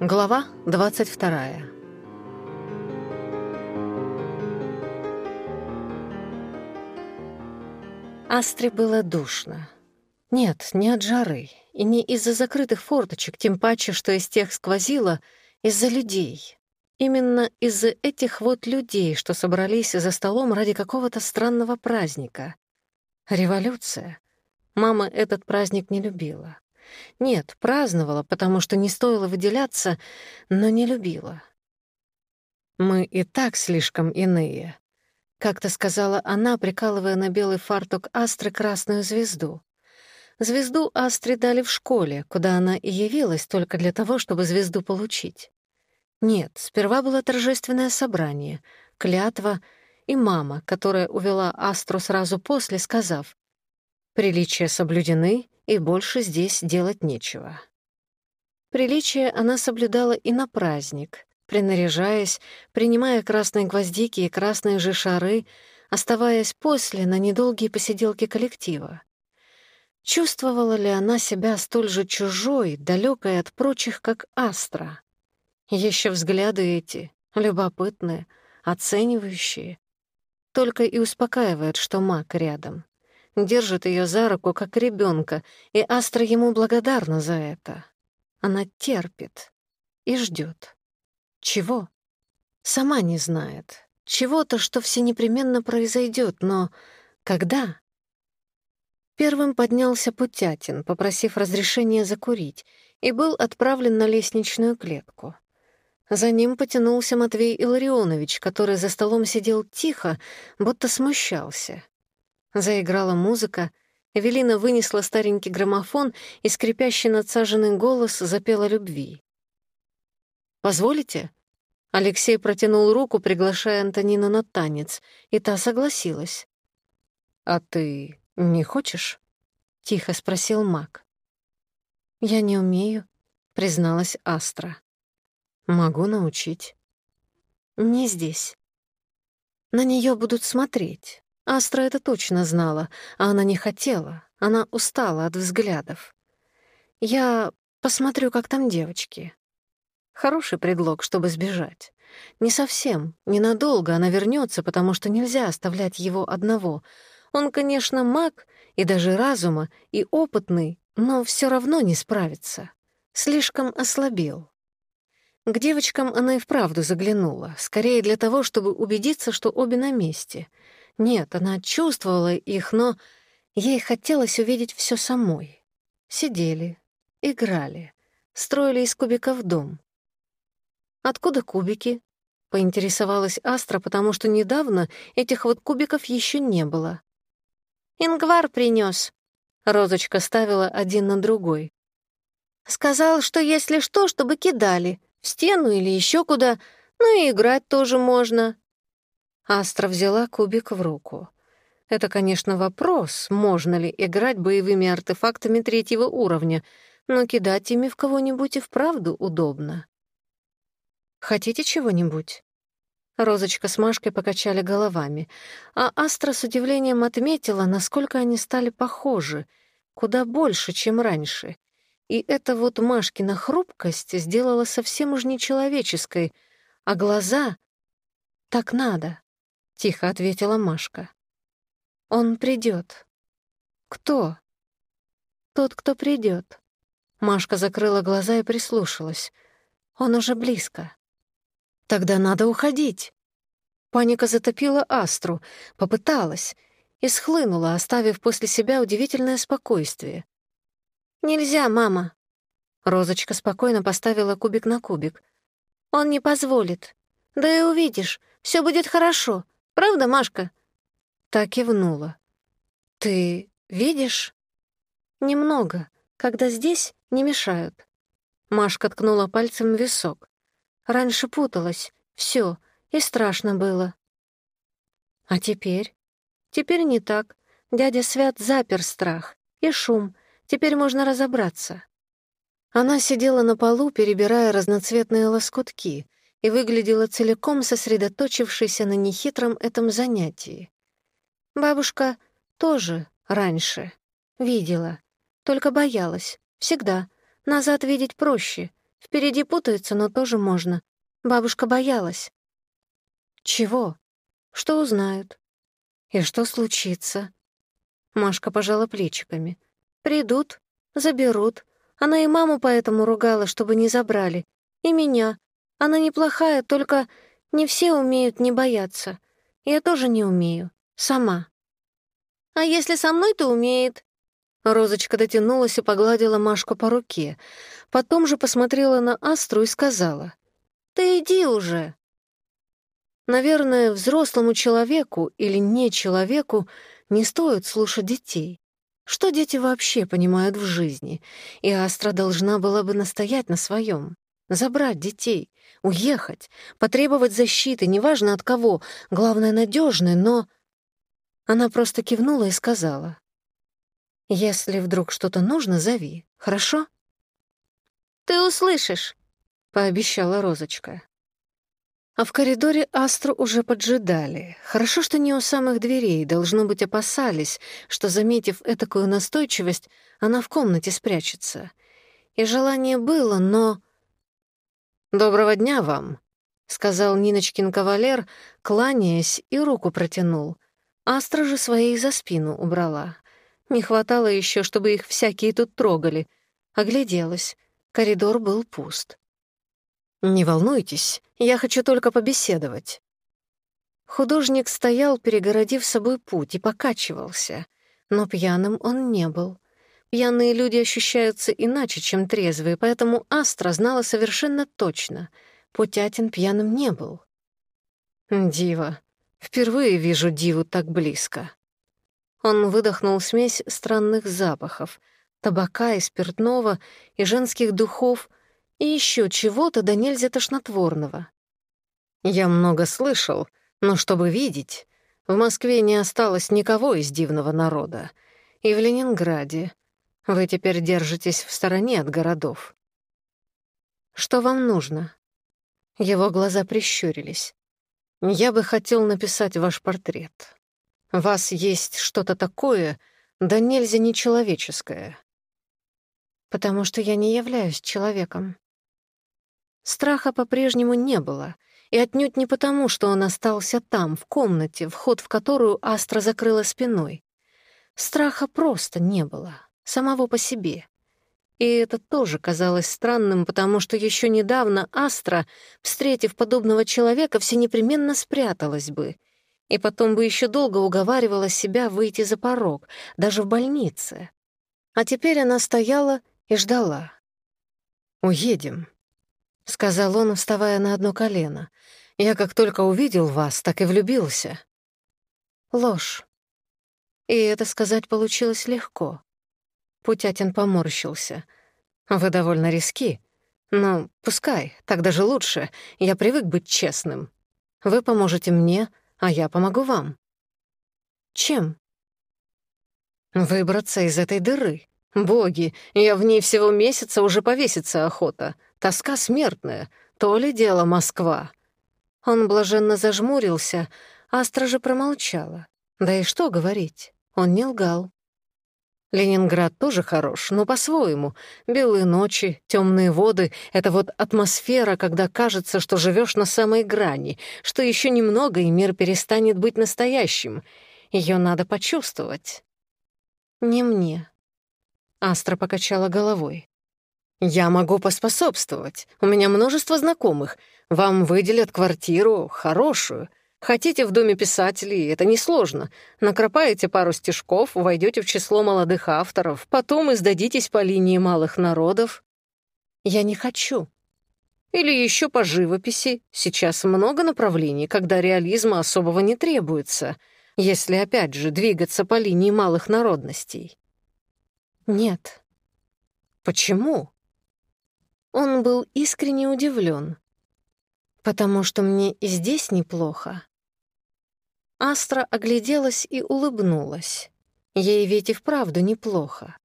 Глава 22. Астре было душно. Нет, не от жары, и не из-за закрытых форточек, тем паче, что из тех сквозило, из-за людей. Именно из-за этих вот людей, что собрались за столом ради какого-то странного праздника. Революция. Мама этот праздник не любила. Нет, праздновала, потому что не стоило выделяться, но не любила. Мы и так слишком иные. Как-то сказала она, прикалывая на белый фартук Астры красную звезду. Звезду Астре дали в школе, куда она и явилась только для того, чтобы звезду получить. Нет, сперва было торжественное собрание, клятва и мама, которая увела Астру сразу после, сказав, «Приличия соблюдены, и больше здесь делать нечего. Приличие она соблюдала и на праздник, принаряжаясь, принимая красные гвоздики и красные же шары, оставаясь после на недолгие посиделки коллектива. Чувствовала ли она себя столь же чужой, далекой от прочих, как Астра? Еще взгляды эти, любопытные, оценивающие. Только и успокаивает, что маг рядом держит ее за руку, как ребенка, и Астра ему благодарна за это. Она терпит и ждет. Чего? Сама не знает. Чего-то, что все непременно произойдет, но когда? Первым поднялся Путятин, попросив разрешения закурить, и был отправлен на лестничную клетку. За ним потянулся Матвей Илларионович, который за столом сидел тихо, будто смущался. Заиграла музыка, Эвелина вынесла старенький граммофон и скрипящий надсаженный голос запела любви. «Позволите?» Алексей протянул руку, приглашая Антонину на танец, и та согласилась. «А ты не хочешь?» — тихо спросил Мак. «Я не умею», — призналась Астра. «Могу научить». «Не здесь. На нее будут смотреть. Астра это точно знала, а она не хотела. Она устала от взглядов. «Я посмотрю, как там девочки». Хороший предлог, чтобы сбежать. Не совсем, ненадолго она вернется, потому что нельзя оставлять его одного. Он, конечно, маг и даже разума, и опытный, но все равно не справится. Слишком ослабел. К девочкам она и вправду заглянула, скорее для того, чтобы убедиться, что обе на месте — нет, она чувствовала их, но ей хотелось увидеть все самой. Сидели, играли, строили из кубиков дом. «Откуда кубики?» — поинтересовалась Астра, потому что недавно этих вот кубиков еще не было. «Ингвар принес. Розочка ставила один на другой. «Сказал, что если что, чтобы кидали, в стену или еще куда, ну и играть тоже можно». Астра взяла кубик в руку. Это, конечно, вопрос, можно ли играть боевыми артефактами третьего уровня, но кидать ими в кого-нибудь и вправду удобно. «Хотите чего-нибудь?» Розочка с Машкой покачали головами, а Астра с удивлением отметила, насколько они стали похожи, куда больше, чем раньше. И эта вот Машкина хрупкость сделала совсем уж нечеловеческой, а глаза — так надо Тихо ответила Машка. Он придет. Кто? Тот, кто придет. Машка закрыла глаза и прислушалась. Он уже близко. Тогда надо уходить. Паника затопила Астру, попыталась и схлынула, оставив после себя удивительное спокойствие. «Нельзя, мама!» Розочка спокойно поставила кубик на кубик. «Он не позволит. Да и увидишь, все будет хорошо правда, Машка?» Та кивнула. «Ты видишь?» «Немного, когда здесь не мешают». Машка ткнула пальцем в висок. «Раньше путалась, все, и страшно было». «А теперь?» «Теперь не так. Дядя Свят запер страх и шум. Теперь можно разобраться». Она сидела на полу, перебирая разноцветные лоскутки — и выглядела целиком сосредоточившейся на нехитром этом занятии. Бабушка тоже раньше видела, только боялась, всегда. Назад видеть проще, Впереди путаются, но тоже можно. Бабушка боялась. Чего? Что узнают? И что случится? Машка пожала плечиками. Придут, заберут. Она и маму поэтому ругала, чтобы не забрали. И меня. Она неплохая, только не все умеют не бояться. Я тоже не умею. Сама. А если со мной-то умеет?» Розочка дотянулась и погладила Машку по руке. Потом же посмотрела на Астру и сказала. «Ты иди уже!» Наверное, взрослому человеку или не человеку не стоит слушать детей. Что дети вообще понимают в жизни? И Астра должна была бы настоять на своем. забрать детей, уехать, потребовать защиты, неважно от кого, главное, надежной, но... Она просто кивнула и сказала. «Если вдруг что-то нужно, зови, хорошо?» «Ты услышишь», — пообещала Розочка. А в коридоре Астру уже поджидали. Хорошо, что не у самых дверей, должно быть, опасались, что, заметив этакую настойчивость, она в комнате спрячется. И желание было, но... «Доброго дня вам», — сказал Ниночкин кавалер, кланяясь и руку протянул. Астра же своей за спину убрала. Не хватало еще, чтобы их всякие тут трогали. Огляделась. Коридор был пуст. «Не волнуйтесь, я хочу только побеседовать». Художник стоял, перегородив собой путь, и покачивался, но пьяным он не был. Пьяные люди ощущаются иначе, чем трезвые, поэтому Астра знала совершенно точно — Путятин пьяным не был. «Дива. Впервые вижу Диву так близко». Он выдохнул смесь странных запахов — табака и спиртного, и женских духов — и еще чего-то да нельзя тошнотворного. Я много слышал, но чтобы видеть, в Москве не осталось никого из дивного народа. И в Ленинграде. Вы теперь держитесь в стороне от городов. Что вам нужно? Его глаза прищурились. Я бы хотел написать ваш портрет. Вас есть что-то такое, да нельзя нечеловеческое. Потому что я не являюсь человеком. Страха по-прежнему не было, и отнюдь не потому, что он остался там, в комнате, вход в которую Астра закрыла спиной. Страха просто не было самого по себе. И это тоже казалось странным, потому что еще недавно Астра, встретив подобного человека, все непременно спряталась бы. И потом бы еще долго уговаривала себя выйти за порог, даже в больнице. А теперь она стояла и ждала. «Уедем», — сказал он, вставая на одно колено. «Я как только увидел вас, так и влюбился». Ложь. И это сказать получилось легко. Путятин поморщился. «Вы довольно риски. Но пускай, так даже лучше. Я привык быть честным. Вы поможете мне, а я помогу вам». «Чем?» «Выбраться из этой дыры. Боги, я в ней всего месяца уже повеситься охота. Тоска смертная, то ли дело Москва. Он блаженно зажмурился, Астра же промолчала. Да и что говорить, он не лгал. Ленинград тоже хорош, но по-своему. Белые ночи, темные воды — это вот атмосфера, когда кажется, что живешь на самой грани, что еще немного, и мир перестанет быть настоящим. Ее надо почувствовать. Не мне. Астра покачала головой. «Я могу поспособствовать. У меня множество знакомых. Вам выделят квартиру хорошую. Хотите в доме писателей? ли, это несложно. Накропаете пару стишков, войдете в число молодых авторов, потом издадитесь по линии малых народов. Я не хочу. Или еще по живописи. Сейчас много направлений, когда реализма особого не требуется, если, опять же, двигаться по линии малых народностей. Нет. Почему? Он был искренне удивлен. Потому что мне и здесь неплохо. Астра огляделась и улыбнулась. Ей ведь и вправду неплохо.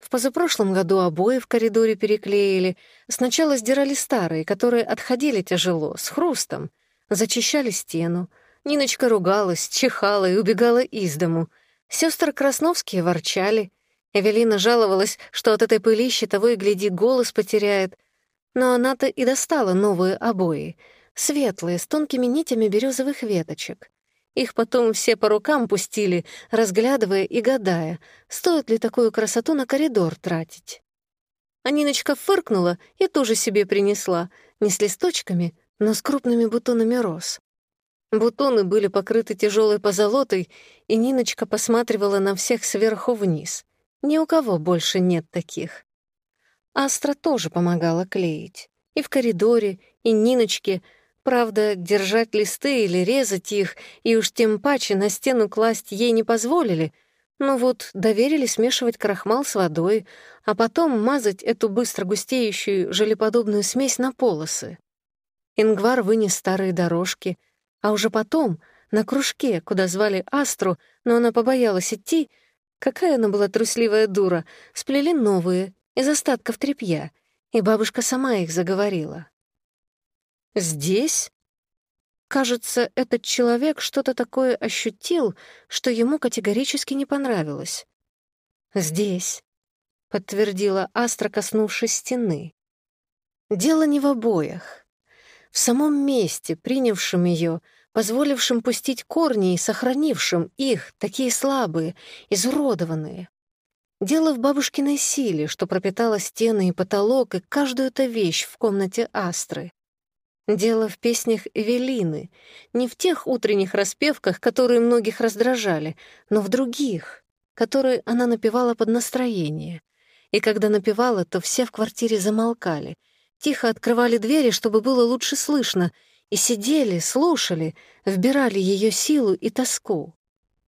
В позапрошлом году обои в коридоре переклеили. Сначала сдирали старые, которые отходили тяжело, с хрустом. Зачищали стену. Ниночка ругалась, чихала и убегала из дому. Сёстры Красновские ворчали. Эвелина жаловалась, что от этой пылищи того и гляди голос потеряет. Но она-то и достала новые обои. Светлые, с тонкими нитями березовых веточек. Их потом все по рукам пустили, разглядывая и гадая, стоит ли такую красоту на коридор тратить. А Ниночка фыркнула и тоже себе принесла, не с листочками, но с крупными бутонами роз. Бутоны были покрыты тяжелой позолотой, и Ниночка посматривала на всех сверху вниз. Ни у кого больше нет таких. Астра тоже помогала клеить. И в коридоре, и Ниночке — Правда, держать листы или резать их, и уж тем паче на стену класть ей не позволили. но ну вот, доверили смешивать крахмал с водой, а потом мазать эту быстро густеющую желеподобную смесь на полосы. Ингвар вынес старые дорожки, а уже потом, на кружке, куда звали Астру, но она побоялась идти, какая она была трусливая дура, сплели новые, из остатков тряпья, и бабушка сама их заговорила. «Здесь?» Кажется, этот человек что-то такое ощутил, что ему категорически не понравилось. «Здесь», — подтвердила Астра, коснувшись стены. «Дело не в обоях. В самом месте, принявшем ее, позволившем пустить корни и сохранившем их, такие слабые, изуродованные. Дело в бабушкиной силе, что пропитала стены и потолок и каждую-то вещь в комнате Астры. Дело в песнях Эвелины. Не в тех утренних распевках, которые многих раздражали, но в других, которые она напевала под настроение. И когда напевала, то все в квартире замолкали, тихо открывали двери, чтобы было лучше слышно, и сидели, слушали, вбирали ее силу и тоску.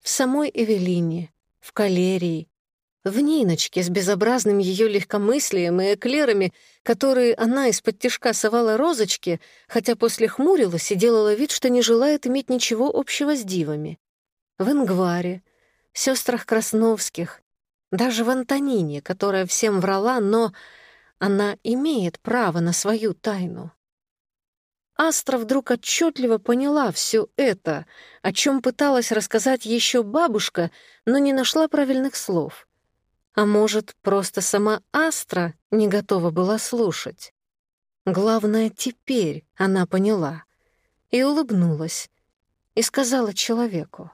В самой Эвелине, в калерии, в Ниночке с безобразным ее легкомыслием и эклерами, которые она из-под тишка совала розочки, хотя после хмурилась и делала вид, что не желает иметь ничего общего с дивами. В Ингваре, сестрах Красновских, даже в Антонине, которая всем врала, но она имеет право на свою тайну. Астра вдруг отчетливо поняла все это, о чем пыталась рассказать еще бабушка, но не нашла правильных слов. А может, просто сама Астра не готова была слушать? Главное, теперь она поняла. И улыбнулась. И сказала человеку.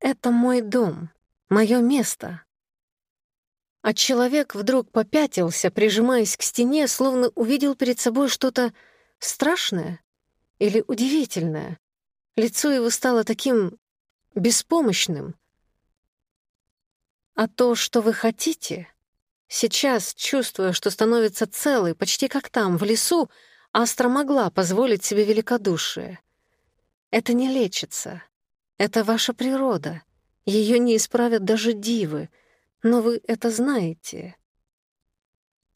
«Это мой дом, мое место». А человек вдруг попятился, прижимаясь к стене, словно увидел перед собой что-то страшное или удивительное. Лицо его стало таким беспомощным, а то, что вы хотите, сейчас, чувствуя, что становится целой, почти как там, в лесу, а Астра могла позволить себе великодушие. Это не лечится. Это ваша природа. Ее не исправят даже дивы. Но вы это знаете.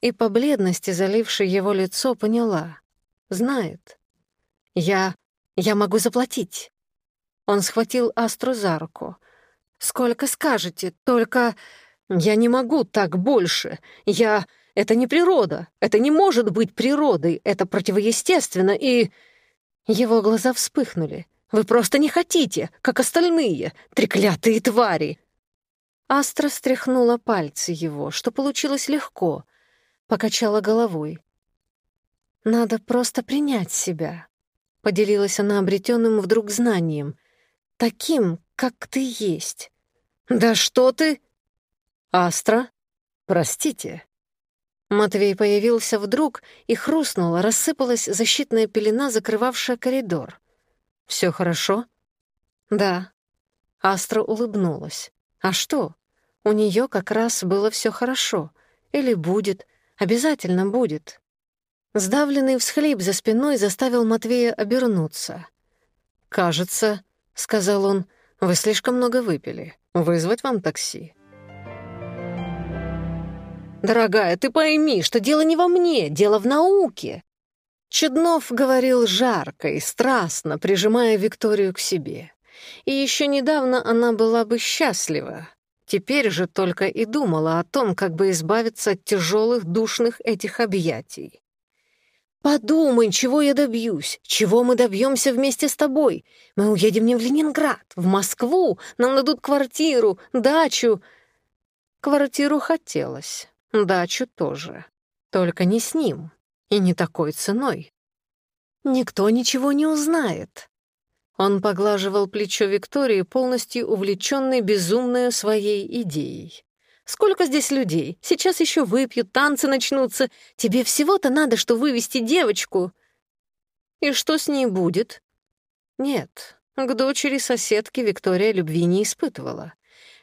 И по бледности, залившей его лицо, поняла. Знает. Я... я могу заплатить. Он схватил Астру за руку — Сколько скажете, только я не могу так больше. Я... Это не природа. Это не может быть природой. Это противоестественно и...» Его глаза вспыхнули. «Вы просто не хотите, как остальные, треклятые твари!» Астра стряхнула пальцы его, что получилось легко, покачала головой. «Надо просто принять себя», — поделилась она обретенным вдруг знанием, таким, как ты есть. Да что ты? Астра, простите. Матвей появился вдруг, и хрустнула, рассыпалась защитная пелена, закрывавшая коридор. Все хорошо? Да. Астра улыбнулась. А что? У нее как раз было все хорошо. Или будет. Обязательно будет. Сдавленный всхлип за спиной заставил Матвея обернуться. «Кажется», — сказал он, вы слишком много выпили. Вызвать вам такси?» «Дорогая, ты пойми, что дело не во мне, дело в науке!» Чуднов говорил жарко и страстно, прижимая Викторию к себе. И еще недавно она была бы счастлива. Теперь же только и думала о том, как бы избавиться от тяжелых душных этих объятий. Подумай, чего я добьюсь, чего мы добьемся вместе с тобой. Мы уедем не в Ленинград, в Москву, нам дадут квартиру, дачу. Квартиру хотелось, дачу тоже. Только не с ним и не такой ценой. Никто ничего не узнает. Он поглаживал плечо Виктории, полностью увлеченной безумной своей идеей. Сколько здесь людей? Сейчас еще выпьют, танцы начнутся. Тебе всего-то надо, что вывести девочку. И что с ней будет? Нет, к дочери соседки Виктория любви не испытывала.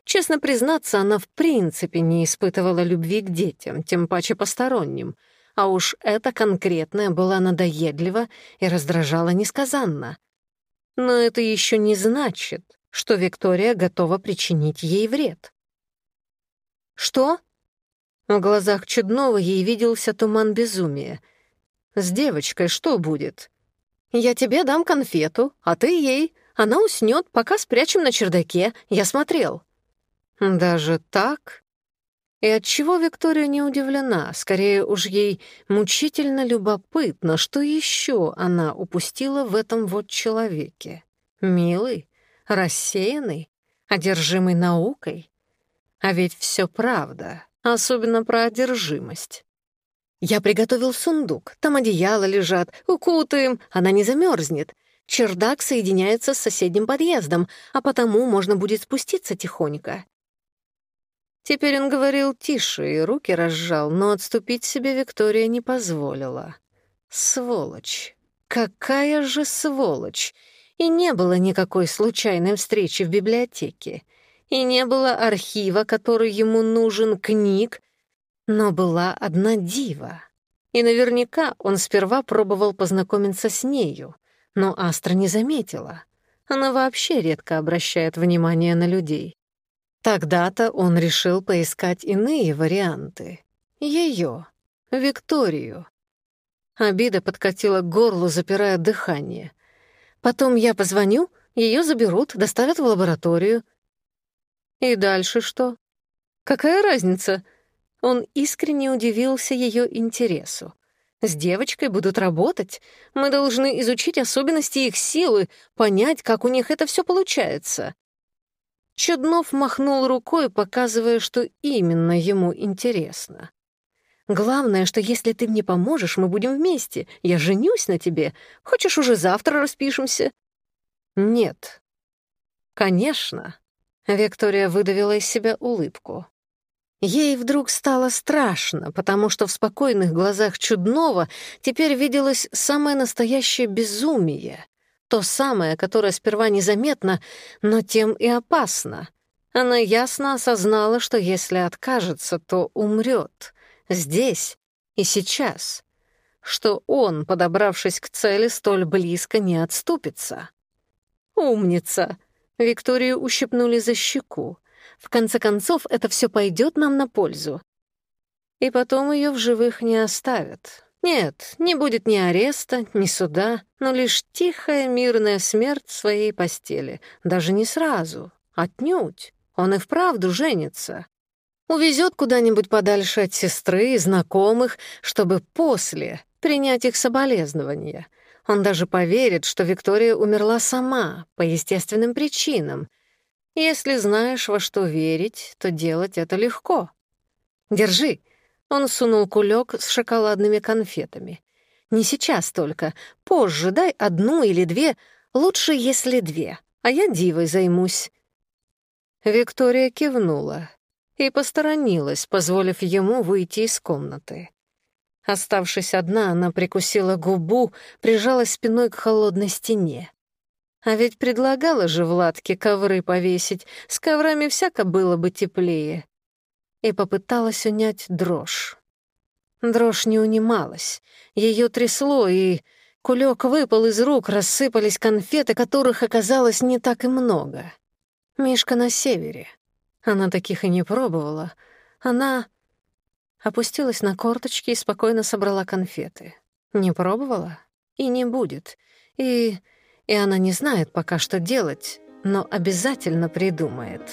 Честно признаться, она в принципе не испытывала любви к детям, тем паче посторонним. А уж эта конкретная была надоедлива и раздражала несказанно. Но это еще не значит, что Виктория готова причинить ей вред. Что? В глазах Чудного ей виделся туман безумия. С девочкой что будет? Я тебе дам конфету, а ты ей. Она уснет, пока спрячем на чердаке. Я смотрел. Даже так? И отчего Виктория не удивлена, скорее уж ей мучительно любопытно, что еще она упустила в этом вот человеке. Милый, рассеянный, одержимый наукой. А ведь все правда, особенно про одержимость. Я приготовил сундук, там одеяла лежат, укутаем, она не замерзнет. Чердак соединяется с соседним подъездом, а потому можно будет спуститься тихонько. Теперь он говорил тише и руки разжал, и не было архива, который ему нужен, книг, но была одна дива. И наверняка он сперва пробовал познакомиться с нею, но Астра не заметила. Она вообще редко обращает внимание на людей. Тогда-то он решил поискать иные варианты. Ее, Викторию. Обида подкатила к горлу, запирая дыхание. «Потом я позвоню, ее заберут, доставят в лабораторию. И дальше что? Какая разница? Он искренне удивился ее интересу. С девочкой будут работать. Мы должны изучить особенности их силы, понять, как у них это все получается. Чуднов махнул рукой, показывая, что именно ему интересно. «Главное, что если ты мне поможешь, мы будем вместе. Я женюсь на тебе. Хочешь, уже завтра распишемся?» «Нет». «Конечно». Виктория выдавила из себя улыбку. Ей вдруг стало страшно, потому что в спокойных глазах Чудного теперь виделось самое настоящее безумие. То самое, которое сперва незаметно, но тем и опасно. Она ясно осознала, что если откажется, то умрет. Здесь и сейчас. Что он, подобравшись к цели, столь близко не отступится. «Умница!» Викторию ущипнули за щеку. В конце концов, это все пойдет нам на пользу. И потом ее в живых не оставят. Нет, не будет ни ареста, ни суда, но лишь тихая мирная смерть в своей постели. Даже не сразу, отнюдь. Он и вправду женится. Увезет куда-нибудь подальше от сестры и знакомых, чтобы после принять их соболезнования. Он даже поверит, что Виктория умерла сама, по естественным причинам. Если знаешь, во что верить, то делать это легко. Держи, он сунул кулек с шоколадными конфетами. «Не сейчас только. Позже дай одну или две. Лучше, если две. А я дивой займусь». Виктория кивнула и посторонилась, позволив ему выйти из комнаты. Оставшись одна, она прикусила губу, прижалась спиной к холодной стене. А ведь предлагала же Владке ковры повесить, с коврами всяко было бы теплее. И попыталась унять дрожь. Дрожь не унималась, ее трясло, и кулек выпал из рук, рассыпались конфеты, которых оказалось не так и много. Мишка на севере. Она таких и не пробовала. Она Опустилась на корточки и спокойно собрала конфеты. Не пробовала? И не будет. И... и она не знает пока, что делать, но обязательно придумает».